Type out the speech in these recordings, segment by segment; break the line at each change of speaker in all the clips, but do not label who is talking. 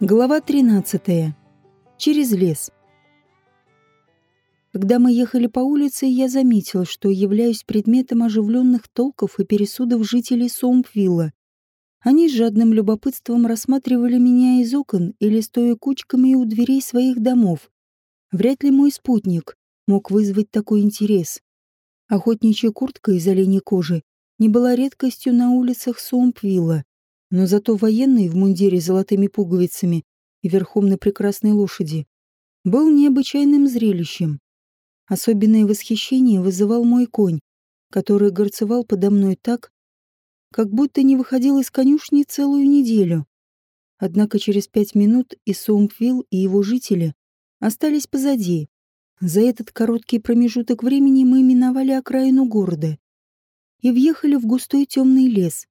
Глава 13. Через лес. Когда мы ехали по улице, я заметил, что являюсь предметом оживленных толков и пересудов жителей Соумпвилла. Они с жадным любопытством рассматривали меня из окон или стоя кучками у дверей своих домов. Вряд ли мой спутник мог вызвать такой интерес. Охотничья куртка из оленей кожи не была редкостью на улицах Соумпвилла, но зато военный в мундире с золотыми пуговицами и верхом на прекрасной лошади был необычайным зрелищем. Особенное восхищение вызывал мой конь, который горцевал подо мной так, как будто не выходил из конюшни целую неделю. Однако через пять минут и Соумпвилл, и его жители остались позади. За этот короткий промежуток времени мы миновали окраину города и въехали в густой темный лес.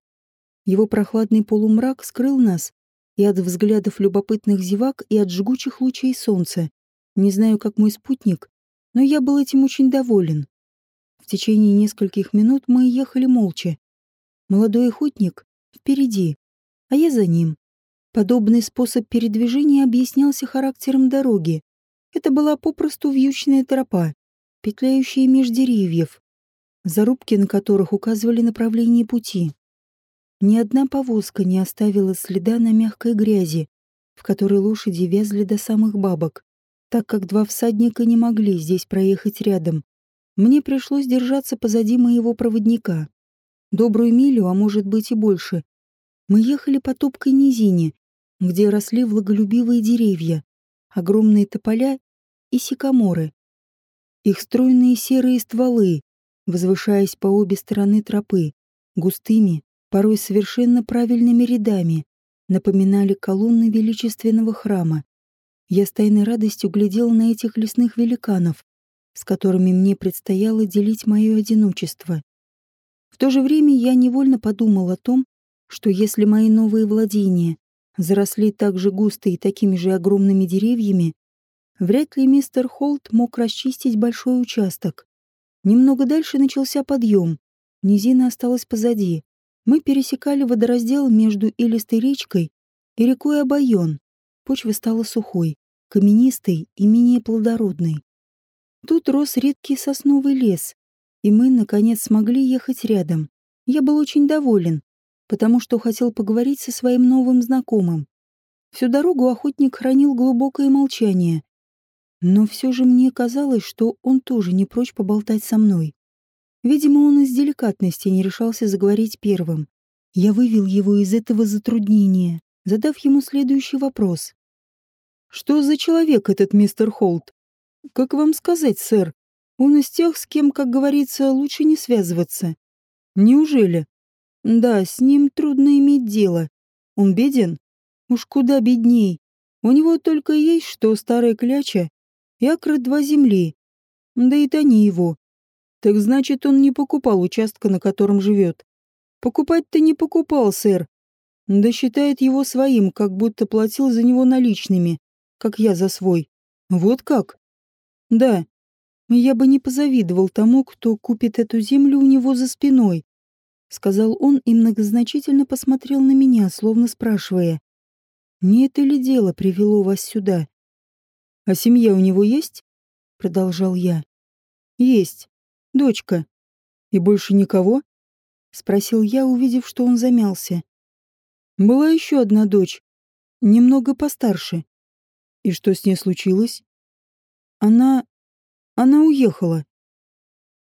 Его прохладный полумрак скрыл нас и от взглядов любопытных зевак, и от жгучих лучей солнца. Не знаю, как мой спутник, но я был этим очень доволен. В течение нескольких минут мы ехали молча. Молодой охотник впереди, а я за ним. Подобный способ передвижения объяснялся характером дороги. Это была попросту вьючная тропа, петляющая меж деревьев, зарубки на которых указывали направление пути. Ни одна повозка не оставила следа на мягкой грязи, в которой лошади вязли до самых бабок так как два всадника не могли здесь проехать рядом. Мне пришлось держаться позади моего проводника. Добрую милю, а может быть и больше. Мы ехали по топкой низине, где росли влаголюбивые деревья, огромные тополя и сикаморы. Их стройные серые стволы, возвышаясь по обе стороны тропы, густыми, порой совершенно правильными рядами, напоминали колонны величественного храма. Я с тайной радостью глядел на этих лесных великанов, с которыми мне предстояло делить мое одиночество. В то же время я невольно подумал о том, что если мои новые владения заросли так же густо и такими же огромными деревьями, вряд ли мистер Холт мог расчистить большой участок. Немного дальше начался подъем. Низина осталась позади. Мы пересекали водораздел между Илистой речкой и рекой Обайон. Почва стала сухой каменистой и менее плодородной. Тут рос редкий сосновый лес, и мы, наконец, смогли ехать рядом. Я был очень доволен, потому что хотел поговорить со своим новым знакомым. Всю дорогу охотник хранил глубокое молчание, но все же мне казалось, что он тоже не прочь поболтать со мной. Видимо, он из деликатности не решался заговорить первым. Я вывел его из этого затруднения, задав ему следующий вопрос. Что за человек этот мистер Холт? Как вам сказать, сэр? Он из тех, с кем, как говорится, лучше не связываться. Неужели? Да, с ним трудно иметь дело. Он беден? Уж куда бедней. У него только есть что старая кляча и акры два земли. Да и то не его. Так значит, он не покупал участка, на котором живет. Покупать-то не покупал, сэр. Да считает его своим, как будто платил за него наличными как я за свой. Вот как? Да. Я бы не позавидовал тому, кто купит эту землю у него за спиной, сказал он и многозначительно посмотрел на меня, словно спрашивая: "Не это ли дело привело вас сюда?" "А семья у него есть?" продолжал я. "Есть. Дочка. И больше никого?" спросил я, увидев, что он замялся. Была еще одна дочь, немного постарше. И что с ней случилось? Она... она уехала.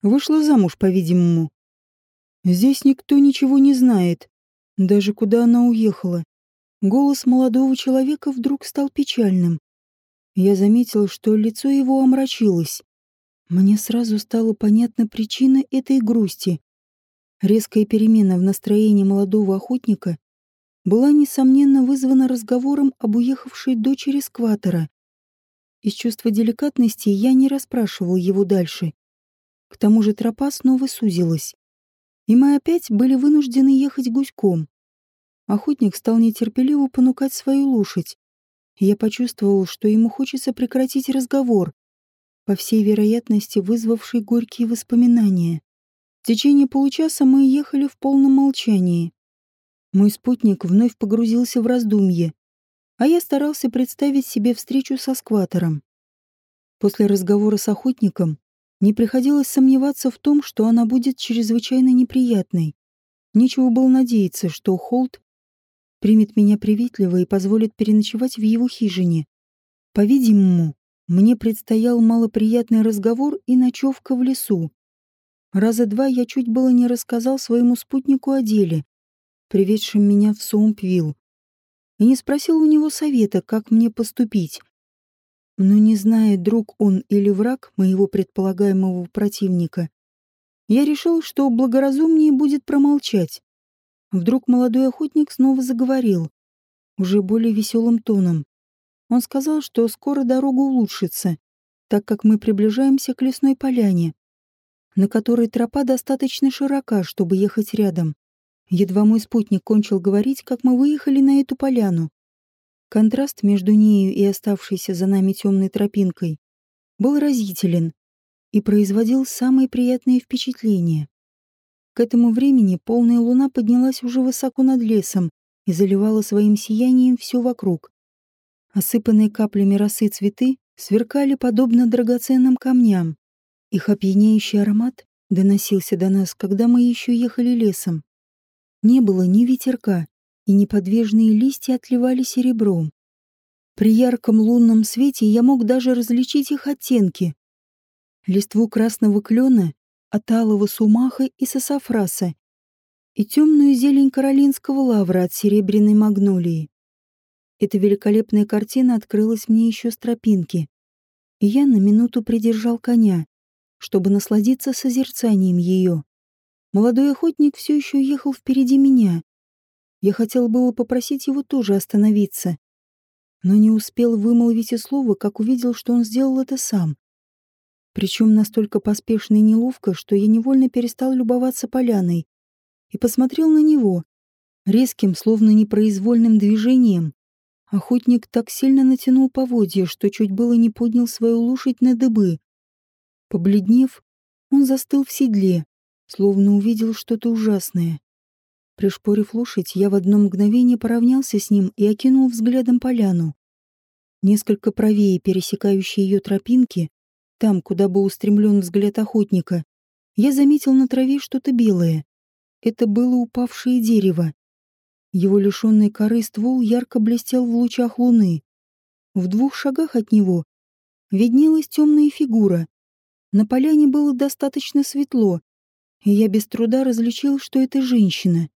Вышла замуж, по-видимому. Здесь никто ничего не знает, даже куда она уехала. Голос молодого человека вдруг стал печальным. Я заметил, что лицо его омрачилось. Мне сразу стала понятна причина этой грусти. Резкая перемена в настроении молодого охотника была, несомненно, вызвана разговором об уехавшей дочери скватера. Из чувства деликатности я не расспрашивал его дальше. К тому же тропа снова сузилась. И мы опять были вынуждены ехать гуськом. Охотник стал нетерпеливо понукать свою лошадь. Я почувствовал, что ему хочется прекратить разговор, по всей вероятности вызвавший горькие воспоминания. В течение получаса мы ехали в полном молчании. Мой спутник вновь погрузился в раздумье, а я старался представить себе встречу со скватором. После разговора с охотником не приходилось сомневаться в том, что она будет чрезвычайно неприятной. Нечего было надеяться, что Холт примет меня приветливо и позволит переночевать в его хижине. По-видимому, мне предстоял малоприятный разговор и ночевка в лесу. Раза два я чуть было не рассказал своему спутнику о деле, приведшем меня в Соумпвилл, и не спросил у него совета, как мне поступить. Но не зная, друг он или враг моего предполагаемого противника, я решил, что благоразумнее будет промолчать. Вдруг молодой охотник снова заговорил, уже более веселым тоном. Он сказал, что скоро дорога улучшится, так как мы приближаемся к лесной поляне, на которой тропа достаточно широка, чтобы ехать рядом. Едва мой спутник кончил говорить, как мы выехали на эту поляну. Контраст между нею и оставшейся за нами темной тропинкой был разителен и производил самые приятные впечатления. К этому времени полная луна поднялась уже высоко над лесом и заливала своим сиянием все вокруг. Осыпанные каплями росы цветы сверкали подобно драгоценным камням. Их опьяняющий аромат доносился до нас, когда мы еще ехали лесом. Не было ни ветерка, и неподвижные листья отливали серебром. При ярком лунном свете я мог даже различить их оттенки. Листву красного клена от алого сумаха и сосафраса и темную зелень каролинского лавра от серебряной магнолии. Эта великолепная картина открылась мне еще с тропинки, и я на минуту придержал коня, чтобы насладиться созерцанием ее. Молодой охотник все еще ехал впереди меня. Я хотел было попросить его тоже остановиться, но не успел вымолвить и слова, как увидел, что он сделал это сам. Причем настолько поспешно и неловко, что я невольно перестал любоваться поляной и посмотрел на него. Резким, словно непроизвольным движением, охотник так сильно натянул поводья, что чуть было не поднял свою лошадь на дыбы. Побледнев, он застыл в седле, словно увидел что-то ужасное. Пришпорив лошадь, я в одно мгновение поравнялся с ним и окинул взглядом поляну. Несколько правее пересекающей ее тропинки там, куда был устремлен взгляд охотника, я заметил на траве что-то белое. Это было упавшее дерево. Его лишенный коры ствол ярко блестел в лучах луны. В двух шагах от него виднелась темная фигура. На поляне было достаточно светло, и я без труда различил, что это женщина.